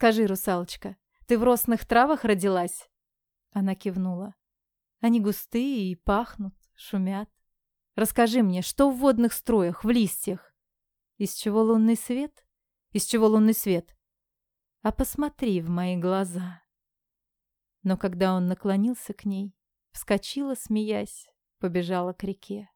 Скажи, русалочка, ты в росных травах родилась?» Она кивнула. «Они густые и пахнут, шумят. Расскажи мне, что в водных строях, в листьях? Из чего лунный свет? Из чего лунный свет? А посмотри в мои глаза». Но когда он наклонился к ней, вскочила, смеясь, побежала к реке.